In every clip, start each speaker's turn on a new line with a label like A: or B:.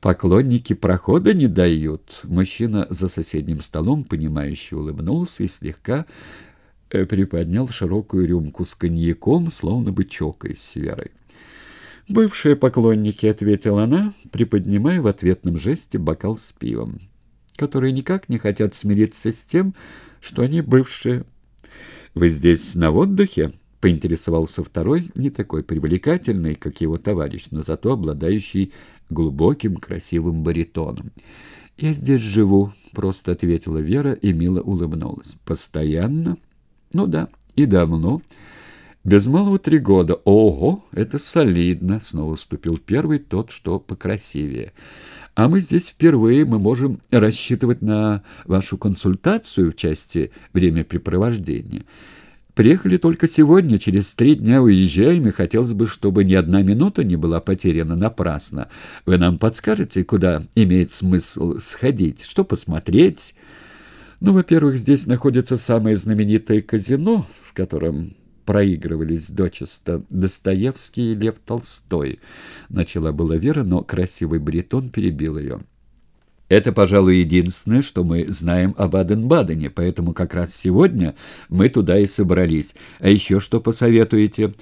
A: поклонники прохода не дают. Мужчина за соседним столом, понимающе улыбнулся и слегка э, приподнял широкую рюмку с коньяком, словно бы чокаясь с Верой. «Бывшие поклонники», — ответила она, приподнимая в ответном жесте бокал с пивом, которые никак не хотят смириться с тем, что они бывшие. «Вы здесь на отдыхе?» — поинтересовался второй, не такой привлекательный, как его товарищ, но зато обладающий глубоким красивым баритоном. «Я здесь живу», — просто ответила Вера и мило улыбнулась. «Постоянно?» «Ну да, и давно». «Без малого три года. Ого, это солидно!» — снова вступил первый, тот, что покрасивее. «А мы здесь впервые, мы можем рассчитывать на вашу консультацию в части времяпрепровождения». Приехали только сегодня, через три дня уезжаем, и хотелось бы, чтобы ни одна минута не была потеряна напрасно. Вы нам подскажете, куда имеет смысл сходить, что посмотреть? Ну, во-первых, здесь находится самое знаменитое казино, в котором проигрывались дочисто Достоевский и Лев Толстой. Начала была Вера, но красивый бретон перебил ее. Это, пожалуй, единственное, что мы знаем об Аден-Бадене, поэтому как раз сегодня мы туда и собрались. А еще что посоветуете?»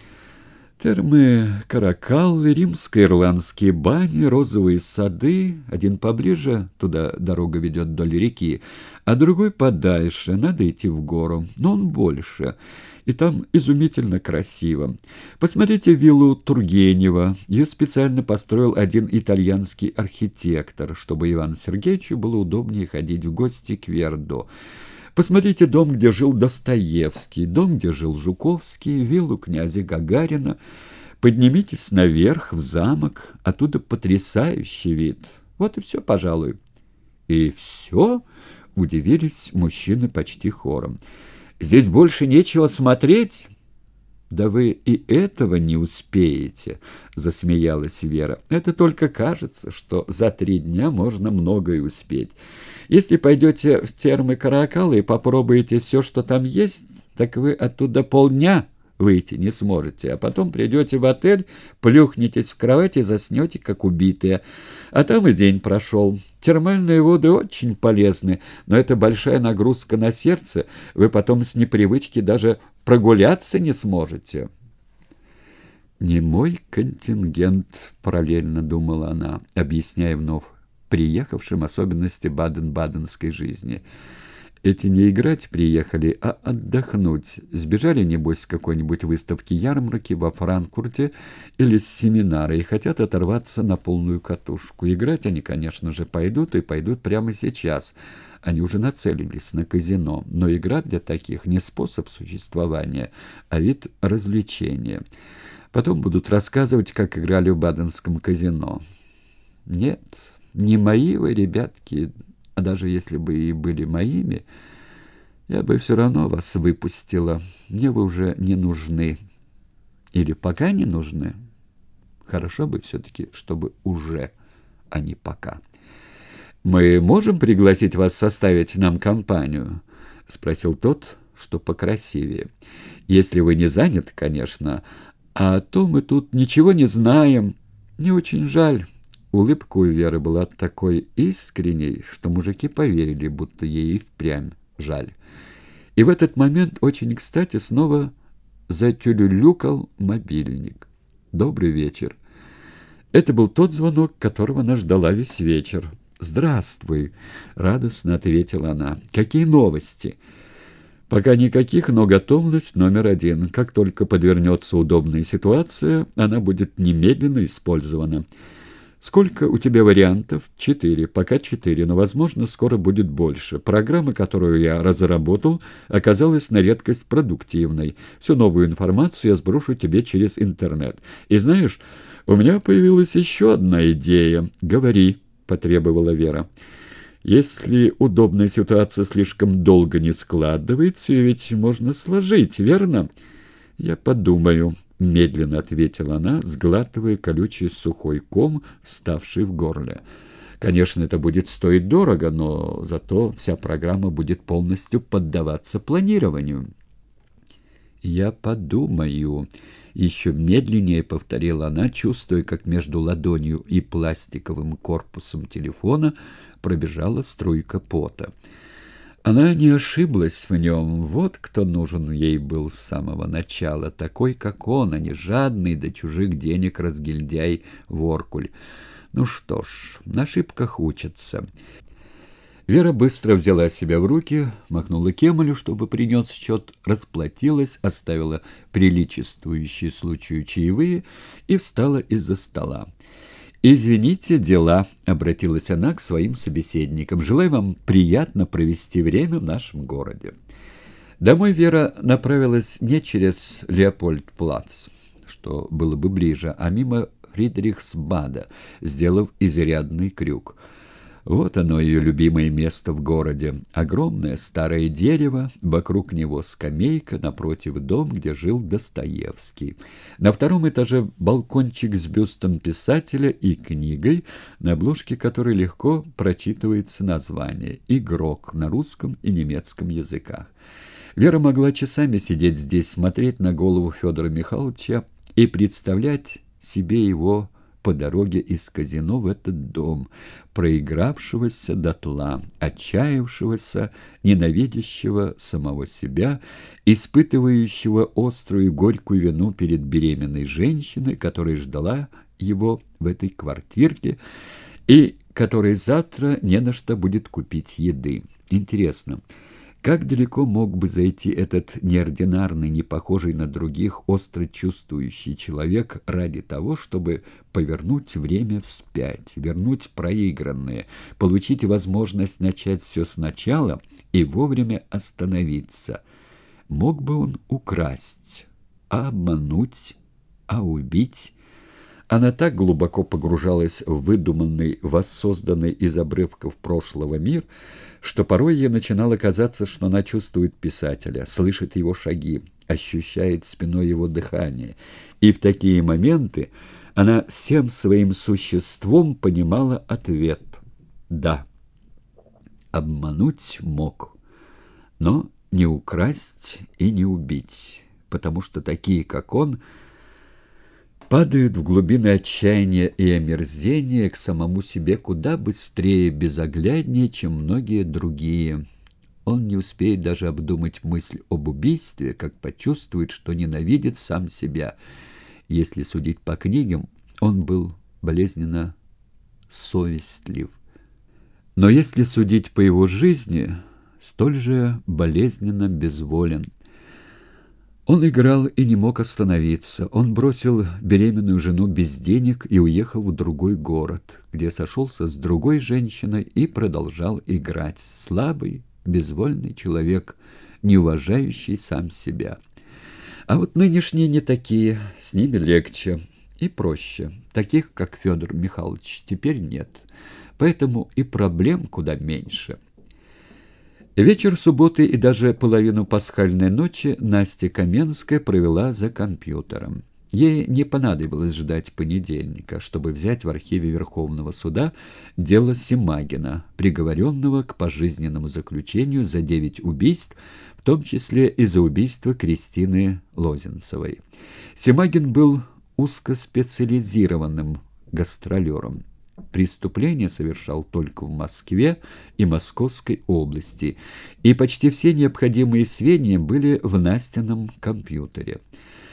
A: Термы Каракаллы, римско-ирландские бани, розовые сады. Один поближе, туда дорога ведет вдоль реки, а другой подальше, надо идти в гору, но он больше. И там изумительно красиво. Посмотрите виллу Тургенева. Ее специально построил один итальянский архитектор, чтобы Ивану Сергеевичу было удобнее ходить в гости к Верду. Посмотрите дом, где жил Достоевский, дом, где жил Жуковский, виллу князя Гагарина. Поднимитесь наверх, в замок, оттуда потрясающий вид. Вот и все, пожалуй. И все, удивились мужчины почти хором. Здесь больше нечего смотреть. «Да вы и этого не успеете», — засмеялась Вера. «Это только кажется, что за три дня можно многое успеть. Если пойдете в термы Каракалы и попробуете все, что там есть, так вы оттуда полдня выйти не сможете, а потом придете в отель, плюхнетесь в кровать и заснете, как убитые. А там и день прошел. Термальные воды очень полезны, но это большая нагрузка на сердце, вы потом с непривычки даже прогуляться не сможете». «Не мой контингент», — параллельно думала она, объясняя вновь приехавшим особенности баден-баденской жизни — эти не играть приехали, а отдохнуть. Сбежали, небось, с какой-нибудь выставки ярмарки во Франкфурте или с семинара и хотят оторваться на полную катушку. Играть они, конечно же, пойдут и пойдут прямо сейчас. Они уже нацелились на казино. Но игра для таких не способ существования, а вид развлечения. Потом будут рассказывать, как играли в Баденском казино. Нет, не мои вы, ребятки, а даже если бы и были моими, я бы все равно вас выпустила. Мне вы уже не нужны. Или пока не нужны. Хорошо бы все-таки, чтобы уже, а не пока. «Мы можем пригласить вас составить нам компанию?» — спросил тот, что покрасивее. «Если вы не заняты, конечно. А то мы тут ничего не знаем. Не очень жаль». Улыбка у Веры была такой искренней, что мужики поверили, будто ей впрямь жаль. И в этот момент очень кстати снова затюлюлюкал мобильник. «Добрый вечер». Это был тот звонок, которого она ждала весь вечер. «Здравствуй», — радостно ответила она. «Какие новости?» «Пока никаких, но готовность номер один. Как только подвернется удобная ситуация, она будет немедленно использована». Сколько у тебя вариантов? Четыре. Пока четыре, но, возможно, скоро будет больше. Программа, которую я разработал, оказалась на редкость продуктивной. Всю новую информацию я сброшу тебе через интернет. И знаешь, у меня появилась еще одна идея. Говори, потребовала Вера. Если удобная ситуация слишком долго не складывается, ведь можно сложить, верно? Я подумаю. — медленно ответила она, сглатывая колючий сухой ком, вставший в горле. «Конечно, это будет стоить дорого, но зато вся программа будет полностью поддаваться планированию». «Я подумаю», — еще медленнее повторила она, чувствуя, как между ладонью и пластиковым корпусом телефона пробежала струйка пота. Она не ошиблась в нем. Вот кто нужен ей был с самого начала, такой, как он, а не жадный до чужих денег разгильдяй Воркуль. Ну что ж, на ошибках учатся. Вера быстро взяла себя в руки, махнула Кемалю, чтобы принес счет, расплатилась, оставила приличествующие случаю чаевые и встала из-за стола. «Извините, дела», — обратилась она к своим собеседникам. «Желаю вам приятно провести время в нашем городе». Домой Вера направилась не через Леопольд-Плац, что было бы ближе, а мимо Фридрихсбада, сделав изрядный крюк — вот оно, ее любимое место в городе. Огромное старое дерево, вокруг него скамейка, напротив дом, где жил Достоевский. На втором этаже балкончик с бюстом писателя и книгой, на обложке которой легко прочитывается название «Игрок» на русском и немецком языках. Вера могла часами сидеть здесь, смотреть на голову Федора Михайловича и представлять себе его по дороге из казино в этот дом, проигравшегося дотла, отчаявшегося, ненавидящего самого себя, испытывающего острую горькую вину перед беременной женщиной, которая ждала его в этой квартирке и которой завтра не на что будет купить еды. Интересно, как далеко мог бы зайти этот неординарный, не похожий на других, остро чувствующий человек ради того, чтобы повернуть время вспять, вернуть проигранное, получить возможность начать все сначала и вовремя остановиться? Мог бы он украсть, обмануть, а убить? Она так глубоко погружалась в выдуманный, воссозданный из обрывков прошлого мир, что порой ей начинало казаться, что она чувствует писателя, слышит его шаги, ощущает спиной его дыхание. И в такие моменты она всем своим существом понимала ответ «да». Обмануть мог, но не украсть и не убить, потому что такие, как он, — падают в глубины отчаяния и омерзения к самому себе куда быстрее, безогляднее, чем многие другие. Он не успеет даже обдумать мысль об убийстве, как почувствует, что ненавидит сам себя. Если судить по книгам, он был болезненно совестлив. Но если судить по его жизни, столь же болезненно безволен – он играл и не мог остановиться. Он бросил беременную жену без денег и уехал в другой город, где сошелся с другой женщиной и продолжал играть. Слабый, безвольный человек, не уважающий сам себя. А вот нынешние не такие, с ними легче и проще. Таких, как Федор Михайлович, теперь нет. Поэтому и проблем куда меньше. Вечер субботы и даже половину пасхальной ночи Настя Каменская провела за компьютером. Ей не понадобилось ждать понедельника, чтобы взять в архиве Верховного суда дело Симагина, приговоренного к пожизненному заключению за девять убийств, в том числе и за убийство Кристины Лозенцевой. Симагин был узкоспециализированным гастролером. Преступление совершал только в Москве и Московской области, и почти все необходимые сведения были в Настином компьютере.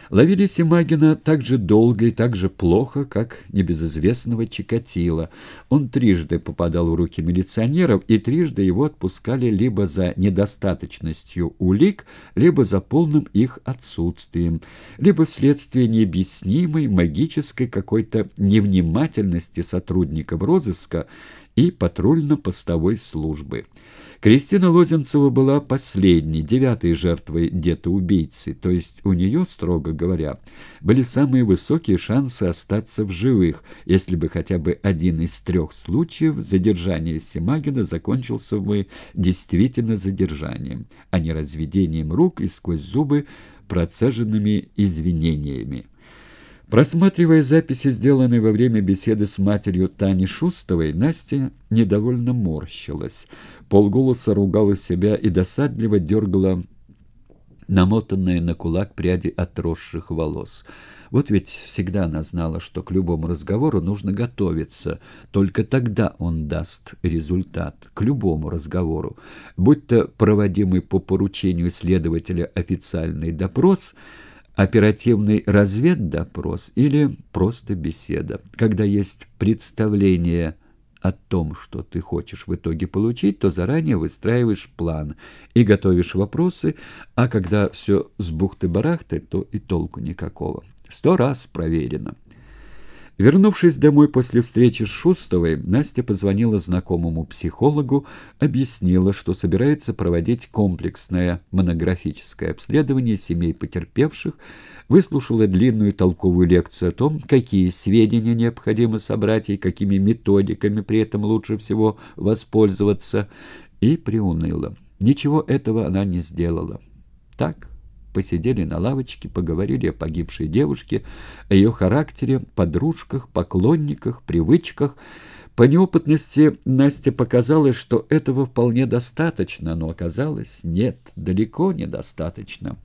A: Ловили Симагина так же долго и так же плохо, как небезызвестного Чикатила. Он трижды попадал в руки милиционеров, и трижды его отпускали либо за недостаточностью улик, либо за полным их отсутствием, либо вследствие необъяснимой магической какой-то невнимательности сотрудников розыска и патрульно-постовой службы. Кристина Лозенцева была последней, девятой жертвой детоубийцы, то есть у нее, строго говоря, были самые высокие шансы остаться в живых, если бы хотя бы один из трех случаев задержания Симагина закончился бы действительно задержанием, а не разведением рук и сквозь зубы процеженными извинениями. Просматривая записи, сделанные во время беседы с матерью Тани Шустовой, Настя недовольно морщилась, полголоса ругала себя и досадливо дергала намотанные на кулак пряди отросших волос. Вот ведь всегда она знала, что к любому разговору нужно готовиться, только тогда он даст результат, к любому разговору. Будь то проводимый по поручению следователя официальный допрос, оперативный разведдопрос или просто беседа. Когда есть представление о том, что ты хочешь в итоге получить, то заранее выстраиваешь план и готовишь вопросы, а когда все с бухты-барахты, то и толку никакого. Сто раз проверено. Вернувшись домой после встречи с Шустовой, Настя позвонила знакомому психологу, объяснила, что собирается проводить комплексное монографическое обследование семей потерпевших, выслушала длинную толковую лекцию о том, какие сведения необходимо собрать и какими методиками при этом лучше всего воспользоваться, и приуныла. Ничего этого она не сделала. Так посидели на лавочке, поговорили о погибшей девушке, о ее характере, подружках, поклонниках, привычках. По неопытности Насте показалось, что этого вполне достаточно, но оказалось, нет, далеко недостаточно.